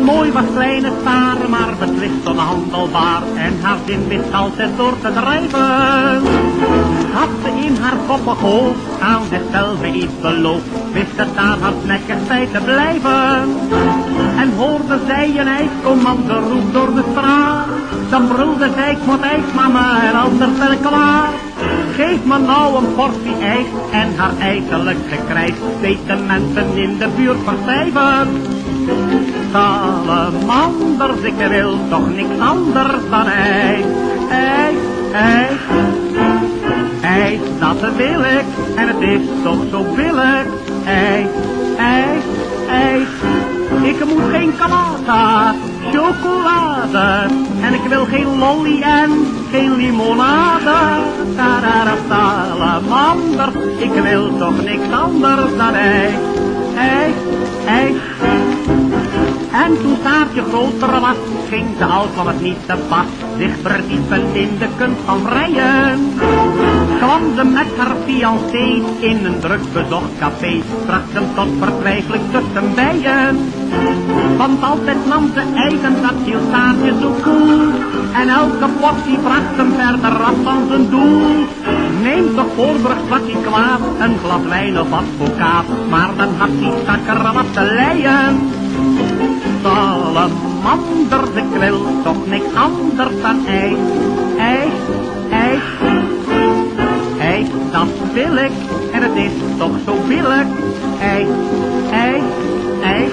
was kleine staar, maar beslist onhandelbaar. En haar zin wist altijd door te drijven. Had ze in haar koppig hoofd aan zichzelf iets beloofd, wist het daar hardnekkig bij te blijven. En hoorde zij een ijscommando roep door de straat, dan brulde zij, ik moet ijs mama, en anders ben klaar. Geef me nou een portie ijs en haar ijselijk gekrijs, deed de mensen in de buurt verstijven. Salamanders, ik wil toch niks anders dan ijs, ijs, ijs. IJs, dat wil ik, en het is toch zo billig. IJs, ijs, ijs. Ik moet geen kalata, chocolade. En ik wil geen lolly en geen limonade. Tarara salamander, ik wil toch niks anders dan ijs. IJs, ijs. Saartje groter was, ging van het niet te pas zich verdiepen in de kunst van vrijen. Kwam ze met haar fiancé in een druk bezocht café, bracht hem tot vertwijfeling tussen bijen. Want altijd nam ze eigen, dat viel Saartje zo cool. En elke portie bracht hem verder af van zijn doel. Neem toch voorbrug wat hij kwaad, een glas wijn of advocaat, maar dan had hij stakker wat te leien salamander, ik wil toch niks anders dan ijs, ijs, ijs. Ijs, dat wil ik, en het is toch zo billig. Ijs, ijs, ijs.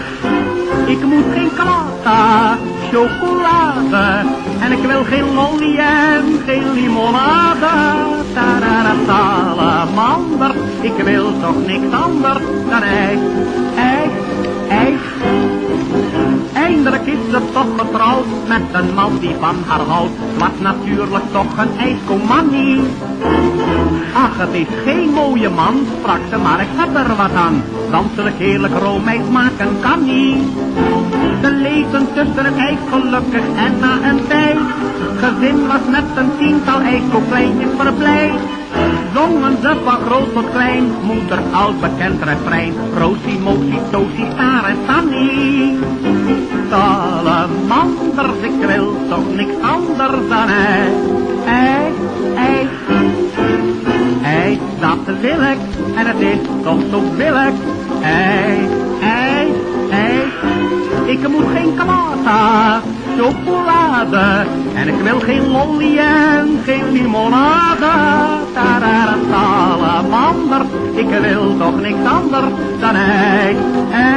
Ik moet geen kalata, chocolade, en ik wil geen lolly en geen limonade. Tarara salamander, ik wil toch niks anders dan ijs, met een man die van haar houdt. Wat natuurlijk toch een ijskomanie. Ach, het is geen mooie man, sprak ze, maar ik heb er wat aan. Danselijk heerlijk roomijs maken kan niet. Ze leven tussen het ijs gelukkig en na een tijd. Gezin was met een tiental ijskokleintjes verblijd. Zongen ze van groot tot klein, moeder oud bekend refrein. Rosie, Mosie, Tosie, Staar en Tannie. Ik wil toch niks anders dan ijs, ijs, ijs. Ijs, dat wil ik, en het is toch zo billig. Ijs, ijs, ijs. Ik moet geen kalata, chocolade, en ik wil geen lolly en geen limonade. Tarara salamander, ik wil toch niks anders dan ijs, ijs.